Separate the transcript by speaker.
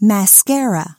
Speaker 1: mascara.